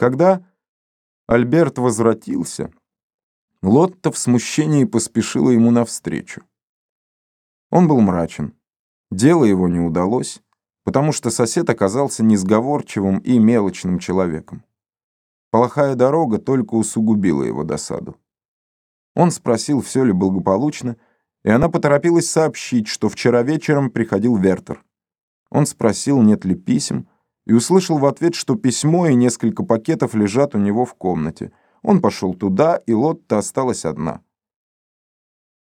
Когда Альберт возвратился, Лотта в смущении поспешила ему навстречу. Он был мрачен. Дело его не удалось, потому что сосед оказался несговорчивым и мелочным человеком. Плохая дорога только усугубила его досаду. Он спросил, все ли благополучно, и она поторопилась сообщить, что вчера вечером приходил Вертер. Он спросил, нет ли писем, и услышал в ответ, что письмо и несколько пакетов лежат у него в комнате. Он пошел туда, и Лотта осталась одна.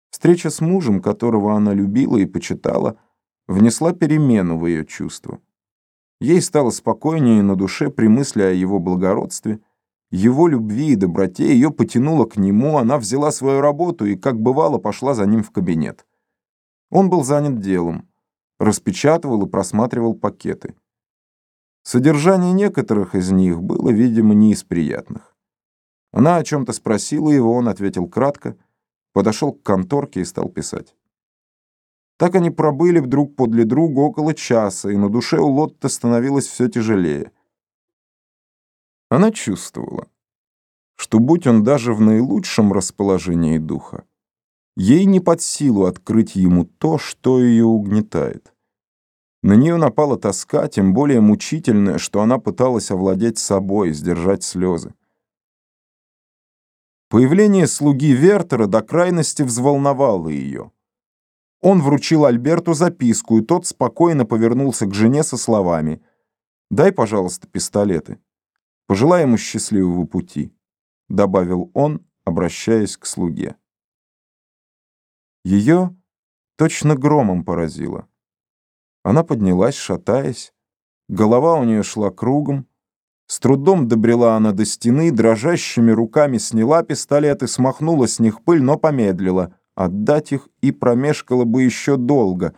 Встреча с мужем, которого она любила и почитала, внесла перемену в ее чувства. Ей стало спокойнее на душе при мысли о его благородстве, его любви и доброте, ее потянуло к нему, она взяла свою работу и, как бывало, пошла за ним в кабинет. Он был занят делом, распечатывал и просматривал пакеты. Содержание некоторых из них было, видимо, не из приятных. Она о чем-то спросила его, он ответил кратко, подошел к конторке и стал писать. Так они пробыли друг подле друга около часа, и на душе у Лотта становилось все тяжелее. Она чувствовала, что будь он даже в наилучшем расположении духа, ей не под силу открыть ему то, что ее угнетает. На нее напала тоска, тем более мучительная, что она пыталась овладеть собой, сдержать слезы. Появление слуги Вертера до крайности взволновало ее. Он вручил Альберту записку, и тот спокойно повернулся к жене со словами «Дай, пожалуйста, пистолеты. Пожелай ему счастливого пути», — добавил он, обращаясь к слуге. Ее точно громом поразило. Она поднялась, шатаясь. Голова у нее шла кругом. С трудом добрела она до стены, дрожащими руками сняла пистолет и смахнула с них пыль, но помедлила. Отдать их и промешкала бы еще долго,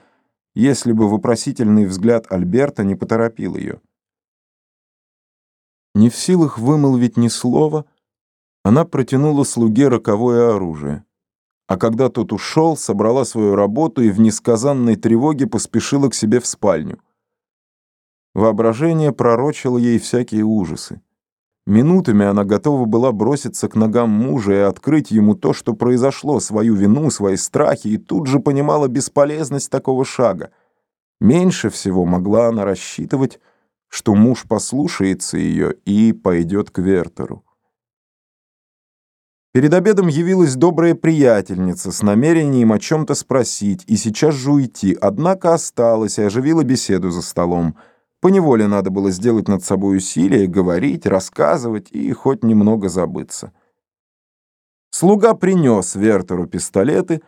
если бы вопросительный взгляд Альберта не поторопил ее. Не в силах вымолвить ни слова, она протянула слуге роковое оружие а когда тот ушел, собрала свою работу и в несказанной тревоге поспешила к себе в спальню. Воображение пророчило ей всякие ужасы. Минутами она готова была броситься к ногам мужа и открыть ему то, что произошло, свою вину, свои страхи, и тут же понимала бесполезность такого шага. Меньше всего могла она рассчитывать, что муж послушается ее и пойдет к Вертеру. Перед обедом явилась добрая приятельница с намерением о чем-то спросить и сейчас же уйти, однако осталась и оживила беседу за столом. Поневоле надо было сделать над собой усилие, говорить, рассказывать и хоть немного забыться. Слуга принес Вертеру пистолеты,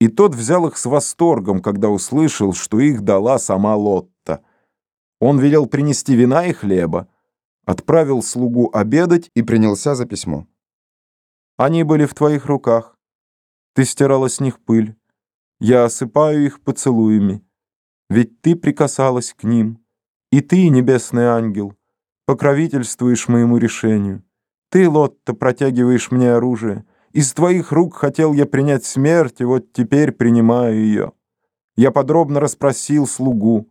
и тот взял их с восторгом, когда услышал, что их дала сама Лотта. Он велел принести вина и хлеба, отправил слугу обедать и принялся за письмо. Они были в твоих руках. Ты стирала с них пыль. Я осыпаю их поцелуями. Ведь ты прикасалась к ним. И ты, небесный ангел, покровительствуешь моему решению. Ты, Лотта, протягиваешь мне оружие. Из твоих рук хотел я принять смерть, и вот теперь принимаю ее. Я подробно расспросил слугу.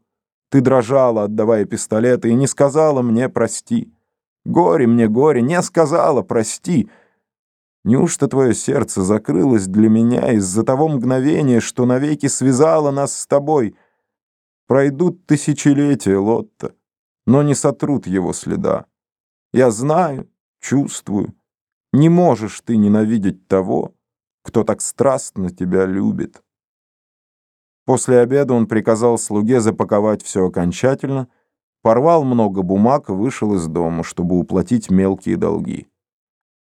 Ты дрожала, отдавая пистолеты, и не сказала мне «прости». Горе мне, горе, не сказала «прости», Неужто твое сердце закрылось для меня из-за того мгновения, что навеки связало нас с тобой? Пройдут тысячелетия, Лотта, но не сотрут его следа. Я знаю, чувствую, не можешь ты ненавидеть того, кто так страстно тебя любит. После обеда он приказал слуге запаковать все окончательно, порвал много бумаг и вышел из дома, чтобы уплатить мелкие долги.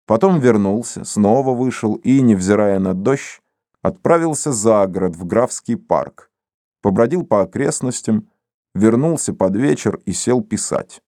Потом вернулся, снова вышел и, невзирая на дождь, отправился за город в Графский парк. Побродил по окрестностям, вернулся под вечер и сел писать.